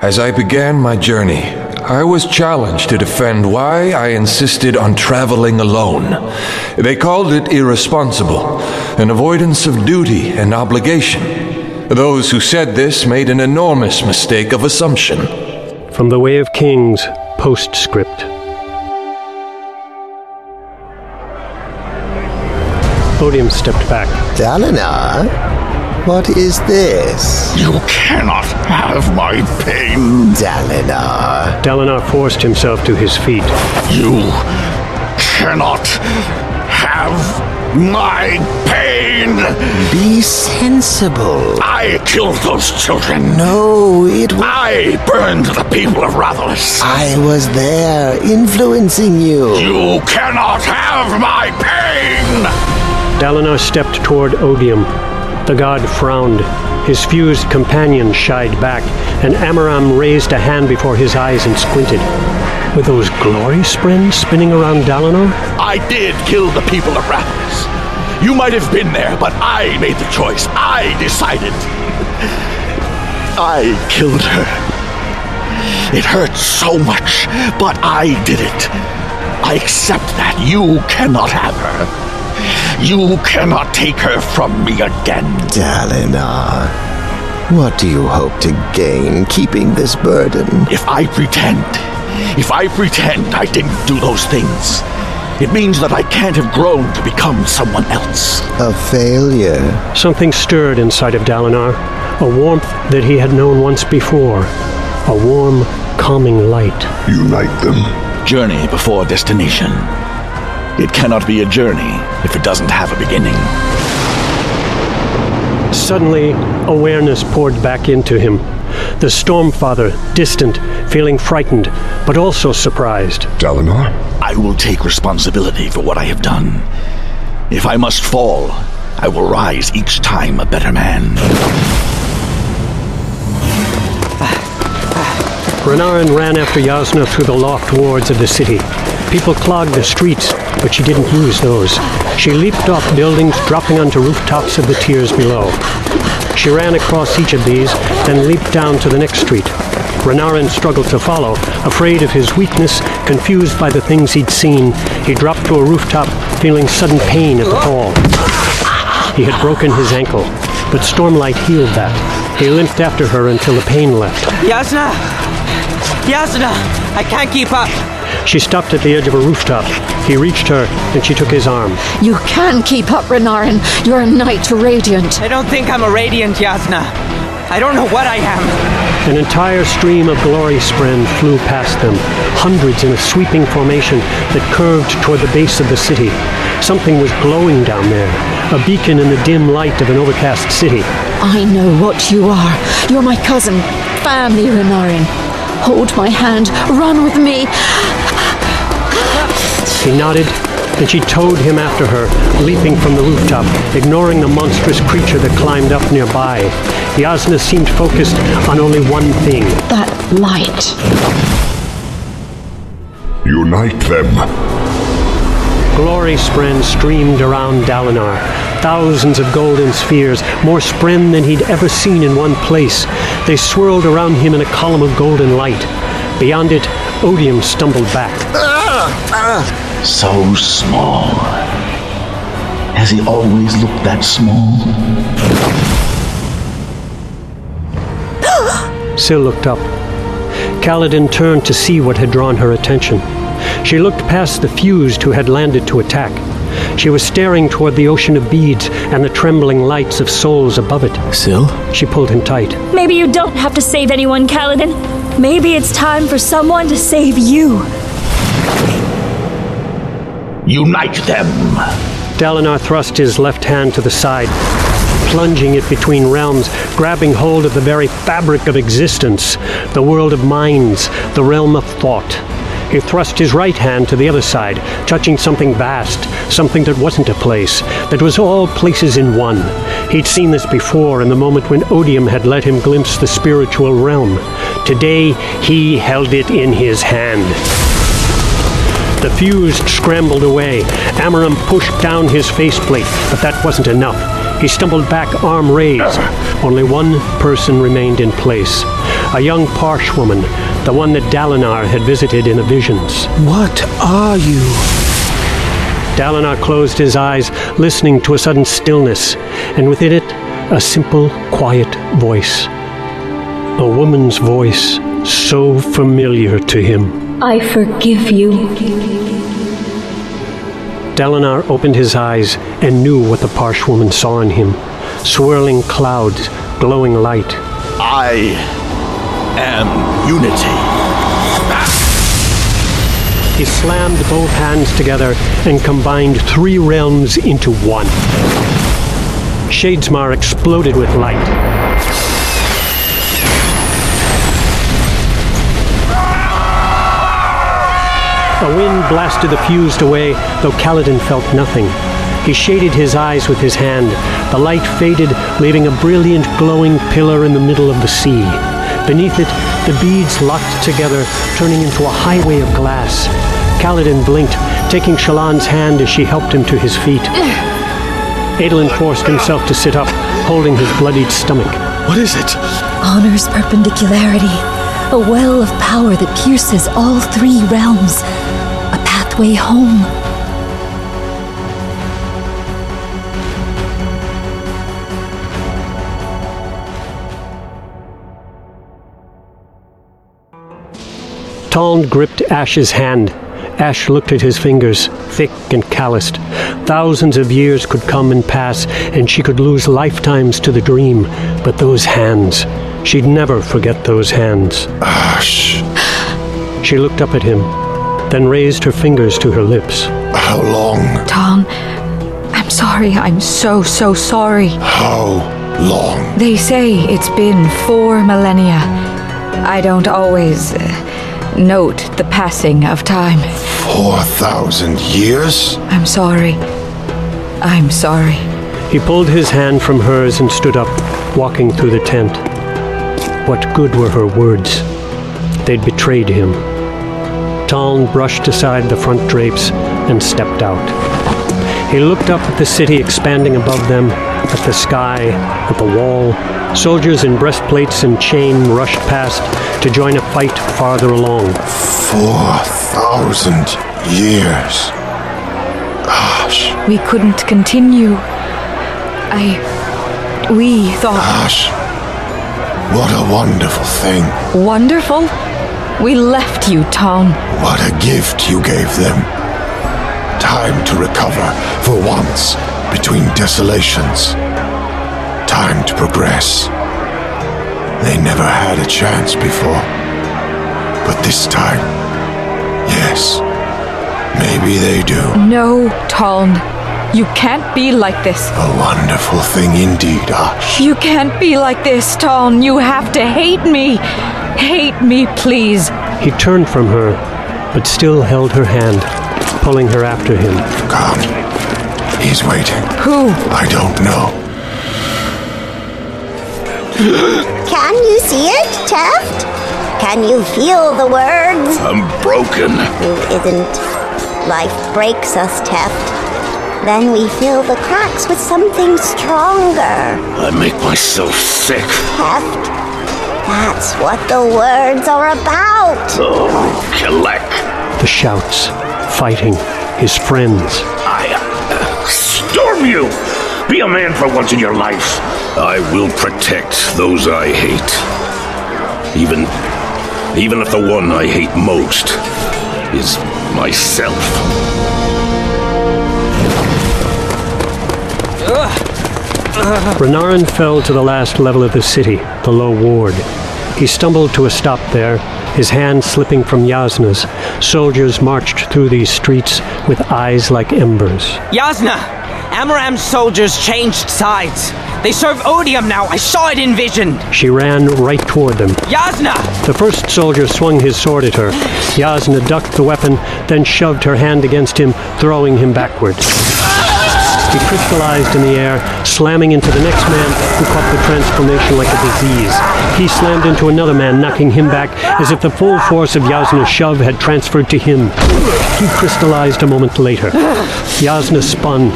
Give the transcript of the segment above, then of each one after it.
As I began my journey, I was challenged to defend why I insisted on traveling alone. They called it irresponsible, an avoidance of duty and obligation. Those who said this made an enormous mistake of assumption. From the Way of Kings, postscript. Odium stepped back. Dalinar? What is this? You cannot have my pain. Dalinar. Dalinar forced himself to his feet. You cannot have my pain. Be sensible. I killed those children. No, it was. I burned the people of Rathalas. I was there, influencing you. You cannot have my pain. Dalinar stepped toward Odium. The god frowned. His fused companion shied back, and Amaram raised a hand before his eyes and squinted. Were those glory spren spinning around Dalinar? I did kill the people of Rathalas. You might have been there, but I made the choice. I decided. I killed her. It hurt so much, but I did it. I accept that. You cannot have her. You cannot take her from me again. Dalinar. What do you hope to gain keeping this burden? If I pretend, if I pretend I didn't do those things, it means that I can't have grown to become someone else. A failure. Something stirred inside of Dalinar, a warmth that he had known once before, a warm, calming light. Unite them. Journey before destination. It cannot be a journey if it doesn't have a beginning. Suddenly, awareness poured back into him. The Stormfather, distant, feeling frightened, but also surprised. Dalinar? I will take responsibility for what I have done. If I must fall, I will rise each time a better man. Renarin ran after Jasnah through the loft wards of the city. People clogged the streets, but she didn't use those. She leaped off buildings, dropping onto rooftops of the tiers below. She ran across each of these, then leaped down to the next street. Renarin struggled to follow, afraid of his weakness, confused by the things he'd seen. He dropped to a rooftop, feeling sudden pain at the fall. He had broken his ankle, but Stormlight healed that. He limped after her until the pain left. Jasnah! Jasnah! I can't keep up! She stopped at the edge of a rooftop. He reached her, and she took his arm. You can keep up, Renarin. You're a knight radiant. I don't think I'm a radiant, Jasnah. I don't know what I am. An entire stream of glory spren flew past them, hundreds in a sweeping formation that curved toward the base of the city. Something was glowing down there, a beacon in the dim light of an overcast city. I know what you are. You're my cousin, family, Renarin. Hold my hand. Run with me. He nodded, and she towed him after her, leaping from the rooftop, ignoring the monstrous creature that climbed up nearby. Jasnah seemed focused on only one thing. That light. Unite them. Glory spren streamed around Dalinar. Thousands of golden spheres, more spren than he'd ever seen in one place. They swirled around him in a column of golden light. Beyond it, Odium stumbled back. So small. Has he always looked that small? Syl looked up. Kaladin turned to see what had drawn her attention. She looked past the fused who had landed to attack. She was staring toward the ocean of beads and the trembling lights of souls above it. Syl? She pulled him tight. Maybe you don't have to save anyone, Kaladin. Maybe it's time for someone to save you. Unite them! Dalinar thrust his left hand to the side, plunging it between realms, grabbing hold of the very fabric of existence, the world of minds, the realm of thought. He thrust his right hand to the other side, touching something vast, something that wasn't a place, that was all places in one. He'd seen this before in the moment when Odium had let him glimpse the spiritual realm. Today, he held it in his hand. The fused scrambled away. Amaram pushed down his faceplate, but that wasn't enough. He stumbled back, arm raised. Only one person remained in place. a young Parsh woman, the one that Dalinar had visited in the visions. What are you? Dalinar closed his eyes, listening to a sudden stillness, and within it, a simple, quiet voice. A woman's voice, so familiar to him. I forgive you. Dalinar opened his eyes and knew what the Parsh woman saw in him swirling clouds, glowing light. I am unity. He slammed both hands together and combined three realms into one. Shadesmar exploded with light. A wind blasted the fused away, though Kaladin felt nothing. He shaded his eyes with his hand. The light faded, leaving a brilliant, glowing pillar in the middle of the sea. Beneath it, the beads locked together, turning into a highway of glass. Kaladin blinked, taking Shallan's hand as she helped him to his feet. Adolin forced himself to sit up, holding his bloodied stomach. What is it? Honor's perpendicularity. A well of power that pierces all three realms. A pathway home. Taln gripped Ash's hand. Ash looked at his fingers, thick and calloused. Thousands of years could come and pass, and she could lose lifetimes to the dream. But those hands, she'd never forget those hands. Ash, She looked up at him, then raised her fingers to her lips. how long? Tom, I'm sorry. I'm so, so sorry. How long? They say it's been four millennia. I don't always uh, note the passing of time. Four thousand years? I'm sorry. I'm sorry. He pulled his hand from hers and stood up, walking through the tent. What good were her words? They'd betrayed him. Taln brushed aside the front drapes and stepped out. He looked up at the city expanding above them, at the sky, at the wall. Soldiers in breastplates and chain rushed past to join a fight farther along. Four thousand years. Ash, We couldn't continue. I. We thought. Ash. What a wonderful thing. Wonderful? We left you, Tom. What a gift you gave them. Time to recover for once between desolations. Time to progress. They never had a chance before. But this time, yes, maybe they do. No, Tom. You can't be like this. A wonderful thing indeed, Ash. You can't be like this, Tom. You have to hate me. Hate me, please. He turned from her, but still held her hand, pulling her after him. Come. He's waiting. Who? I don't know. Can you see it, Teft? Can you feel the words? I'm broken. Who isn't? Life breaks us, Teft. Then we fill the cracks with something stronger. I make myself sick. Teft. That's what the words are about. Oh, Kelek. The shouts, fighting, his friends. I uh, storm you. Be a man for once in your life. I will protect those I hate. Even, even if the one I hate most is myself. Renarin fell to the last level of the city, the low ward. He stumbled to a stop there, his hand slipping from Jasnah's. Soldiers marched through these streets with eyes like embers. Jasnah! Amaram's soldiers changed sides. They serve odium now. I saw it in vision. She ran right toward them. Jasnah! The first soldier swung his sword at her. Jasnah ducked the weapon, then shoved her hand against him, throwing him backwards. He crystallized in the air, slamming into the next man who caught the transformation like a disease. He slammed into another man, knocking him back as if the full force of Jasnah's shove had transferred to him. He crystallized a moment later. Jasnah spun.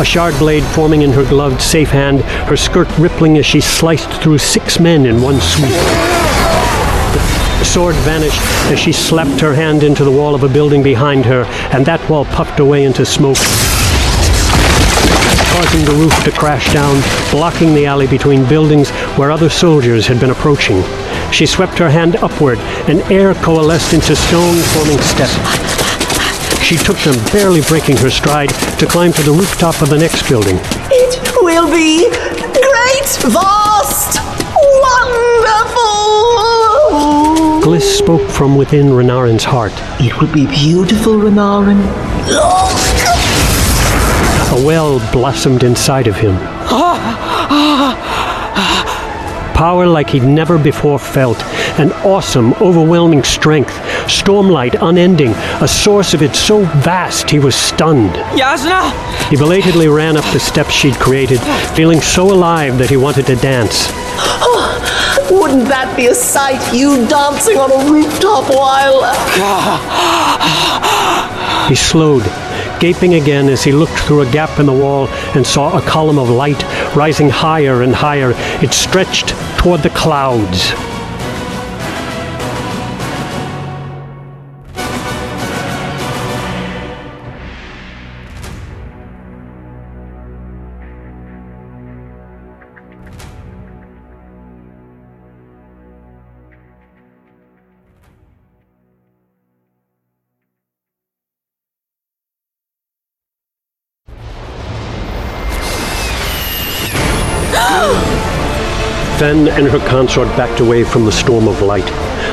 a shard blade forming in her gloved safe hand, her skirt rippling as she sliced through six men in one sweep. The sword vanished as she slapped her hand into the wall of a building behind her, and that wall puffed away into smoke, causing the roof to crash down, blocking the alley between buildings where other soldiers had been approaching. She swept her hand upward, and air coalesced into stone forming steps. She took them, barely breaking her stride, to climb to the rooftop of the next building. It will be great, vast, wonderful. Bliss spoke from within Renarin's heart. It will be beautiful, Renarin. A well blossomed inside of him. Power like he'd never before felt. An awesome, overwhelming strength. Stormlight unending. A source of it so vast he was stunned. Jasnah! He belatedly ran up the steps she'd created, feeling so alive that he wanted to dance. Wouldn't that be a sight? You dancing on a rooftop while. He slowed, gaping again as he looked through a gap in the wall and saw a column of light rising higher and higher. It stretched toward the clouds. Fen and her consort backed away from the storm of light.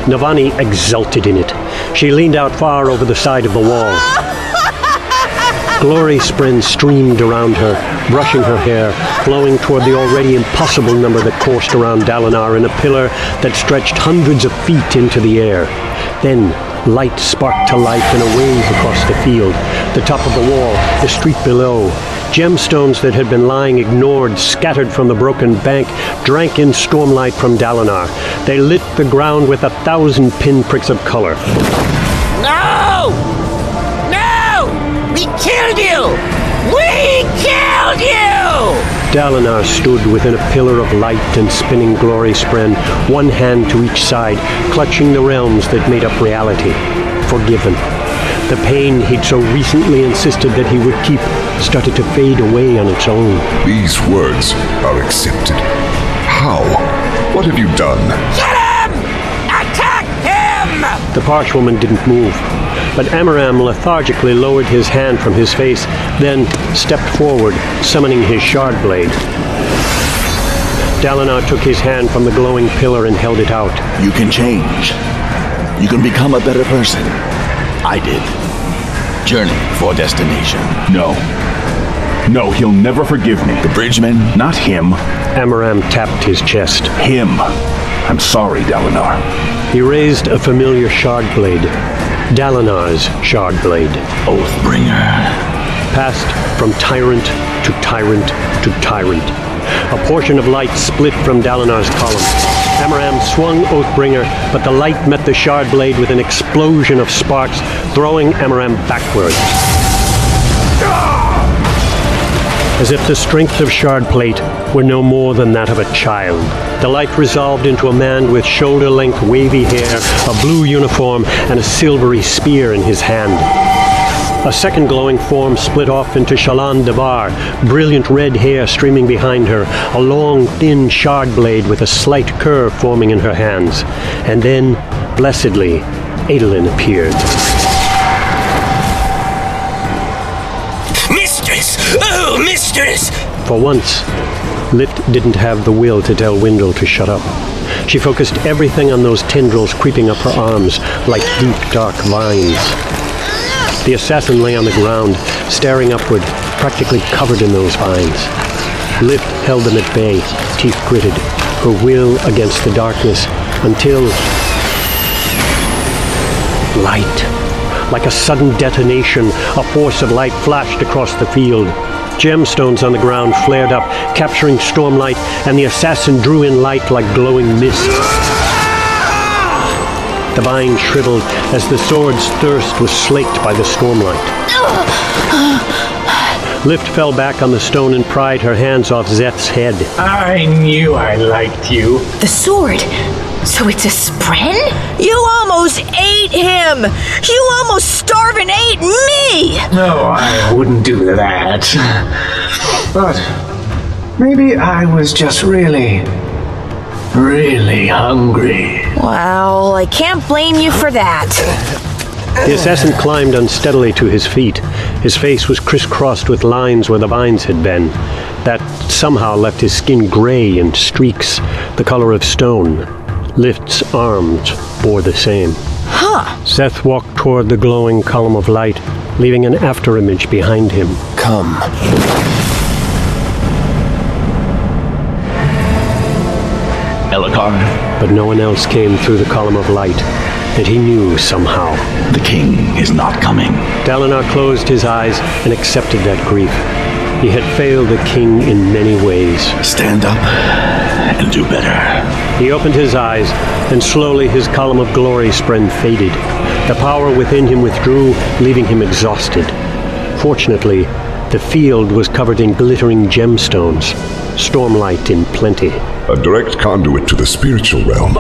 Navani exulted in it. She leaned out far over the side of the wall. Glory spren streamed around her, brushing her hair, flowing toward the already impossible number that coursed around Dalinar in a pillar that stretched hundreds of feet into the air. Then light sparked to life in a wave across the field, the top of the wall, the street below. Gemstones that had been lying ignored, scattered from the broken bank, drank in stormlight from Dalinar. They lit the ground with a thousand pinpricks of color. No! No! We killed you! We killed you! Dalinar stood within a pillar of light and spinning glory spren, one hand to each side, clutching the realms that made up reality. Forgiven. The pain he'd so recently insisted that he would keep started to fade away on its own. These words are accepted. How? What have you done? Kill him! Attack him! The parchwoman didn't move, but Amaram lethargically lowered his hand from his face, then stepped forward, summoning his shard blade. Dalinar took his hand from the glowing pillar and held it out. You can change. You can become a better person. I did. Journey for destination. No. No, he'll never forgive me. The bridgeman? Not him. Amaram tapped his chest. Him. I'm sorry, Dalinar. He raised a familiar shard blade. Dalinar's shard blade. Oathbringer. Passed from tyrant to tyrant to tyrant. A portion of light split from Dalinar's column. Amaram swung Oathbringer, but the light met the shard blade with an explosion of sparks, throwing Amaram backward. As if the strength of shard plate were no more than that of a child. The light resolved into a man with shoulder length wavy hair, a blue uniform, and a silvery spear in his hand. A second glowing form split off into Shallan Davar, brilliant red hair streaming behind her, a long, thin shard blade with a slight curve forming in her hands. And then, blessedly, Adolin appeared. Mistress! Oh, mistress! For once, Lift didn't have the will to tell Wyndle to shut up. She focused everything on those tendrils creeping up her arms like deep, dark vines. The assassin lay on the ground, staring upward, practically covered in those vines. Lift held them at bay, teeth gritted, her will against the darkness, until. Light. Like a sudden detonation, a force of light flashed across the field. Gemstones on the ground flared up, capturing stormlight, and the assassin drew in light like glowing mist. The vine shriveled as the sword's thirst was slaked by the stormlight. Lift fell back on the stone and pried her hands off Szeth's head. I knew I liked you. The sword. So it's a spren? You almost ate him! You almost starved and ate me! No, I wouldn't do that. But maybe I was just really, really hungry. Well, I can't blame you for that. The assassin climbed unsteadily to his feet. His face was crisscrossed with lines where the vines had been. That somehow left his skin gray in streaks, the color of stone. Lift's arms bore the same. Huh. Szeth walked toward the glowing column of light, leaving an afterimage behind him. Come. But no one else came through the column of light, and he knew somehow. The king is not coming. Dalinar closed his eyes and accepted that grief. He had failed the king in many ways. Stand up and do better. He opened his eyes, and slowly his column of glory spren faded. The power within him withdrew, leaving him exhausted. Fortunately, the field was covered in glittering gemstones, stormlight in plenty. A direct conduit to the spiritual realm.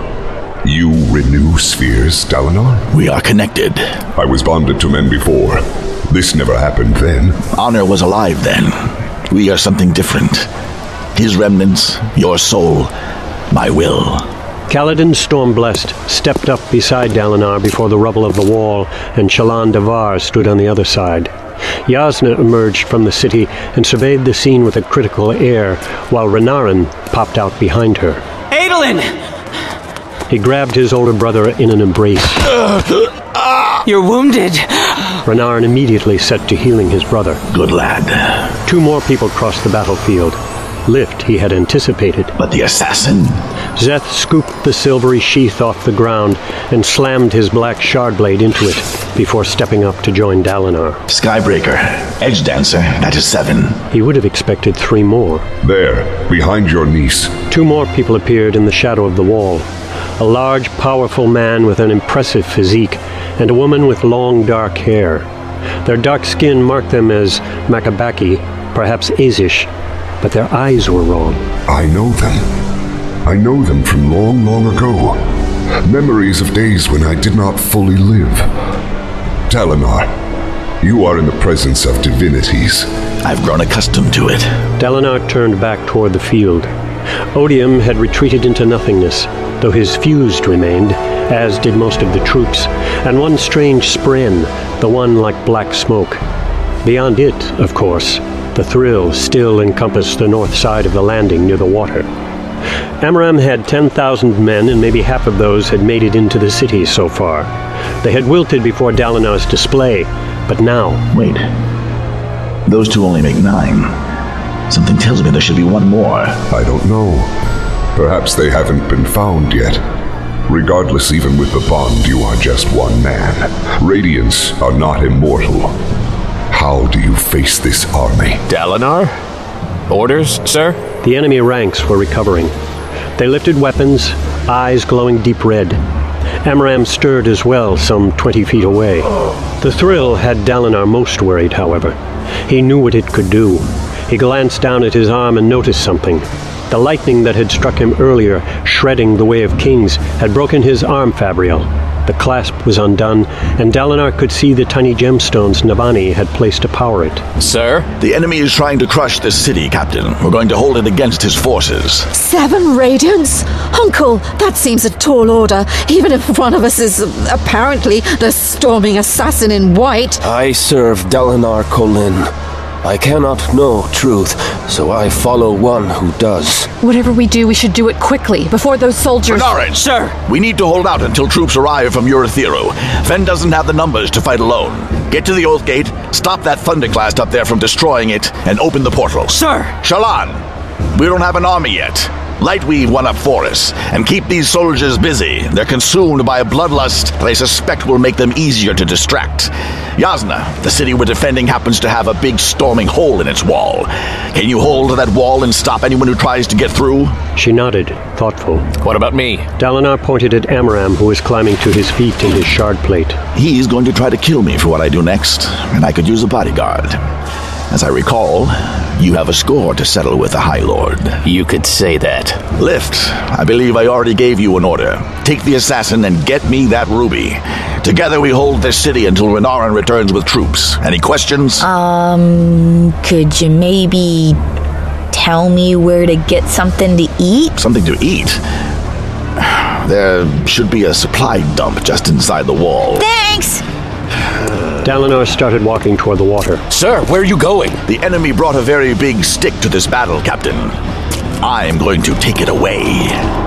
You renew spheres, Dalinar? We are connected. I was bonded to men before. This never happened then. Honor was alive then. We are something different. His remnants, your soul, my will. Kaladin Stormblessed stepped up beside Dalinar before the rubble of the wall, and Shallan Davar stood on the other side. Jasnah emerged from the city and surveyed the scene with a critical air, while Renarin popped out behind her. Adolin! He grabbed his older brother in an embrace. You're wounded. Renarin immediately set to healing his brother. Good lad. Two more people crossed the battlefield. Lift he had anticipated. But the assassin? Szeth scooped the silvery sheath off the ground and slammed his black shard blade into it before stepping up to join Dalinar. Skybreaker, Edge Dancer, that is seven. He would have expected three more. There, behind your niece. Two more people appeared in the shadow of the wall. A large, powerful man with an impressive physique, and a woman with long, dark hair. Their dark skin marked them as Makabaki, perhaps Azish, but their eyes were wrong. I know them. I know them from long, long ago. Memories of days when I did not fully live. Dalinar, you are in the presence of divinities. I've grown accustomed to it. Dalinar turned back toward the field. Odium had retreated into nothingness, though his fused remained, as did most of the troops, and one strange spren, the one like black smoke. Beyond it, of course, the thrill still encompassed the north side of the landing near the water. Amaram had 10,000 men, and maybe half of those had made it into the city so far. They had wilted before Dalinar's display, but now. Wait. Those two only make nine. Something tells me there should be one more. I don't know. Perhaps they haven't been found yet. Regardless, even with the bond, you are just one man. Radiants are not immortal. How do you face this army? Dalinar? Orders, sir? The enemy ranks were recovering. They lifted weapons, eyes glowing deep red. Amaram stirred as well, some twenty feet away. The thrill had Dalinar most worried, however. He knew what it could do. He glanced down at his arm and noticed something. The lightning that had struck him earlier, shredding the Way of Kings, had broken his arm fabrial. The clasp was undone, and Dalinar could see the tiny gemstones Navani had placed to power it. Sir? The enemy is trying to crush this city, Captain. We're going to hold it against his forces. Seven Radiants? Uncle, that seems a tall order, even if one of us is uh, apparently the storming assassin in white. I serve Dalinar Kholin. I cannot know truth, so I follow one who does. Whatever we do, we should do it quickly, before those soldiers. Renarin! Sir! We need to hold out until troops arrive from Urithiru. Fen doesn't have the numbers to fight alone. Get to the Oath Gate, stop that Thunderclast up there from destroying it, and open the portal. Sir! Shallan! We don't have an army yet. Lightweave one up for us, and keep these soldiers busy. They're consumed by a bloodlust that I suspect will make them easier to distract. Jasnah, the city we're defending happens to have a big storming hole in its wall. Can you hold that wall and stop anyone who tries to get through? She nodded, thoughtful. What about me? Dalinar pointed at Amaram, who was climbing to his feet in his shard plate. He's going to try to kill me for what I do next, and I could use a bodyguard. As I recall, you have a score to settle with the High Lord. You could say that. Lift, I believe I already gave you an order. Take the assassin and get me that ruby. Together we hold this city until Renarin returns with troops. Any questions? Um, could you maybe tell me where to get something to eat? Something to eat? There should be a supply dump just inside the wall. Thanks! Dalinar started walking toward the water. Sir, where are you going? The enemy brought a very big stick to this battle, Captain. I'm going to take it away.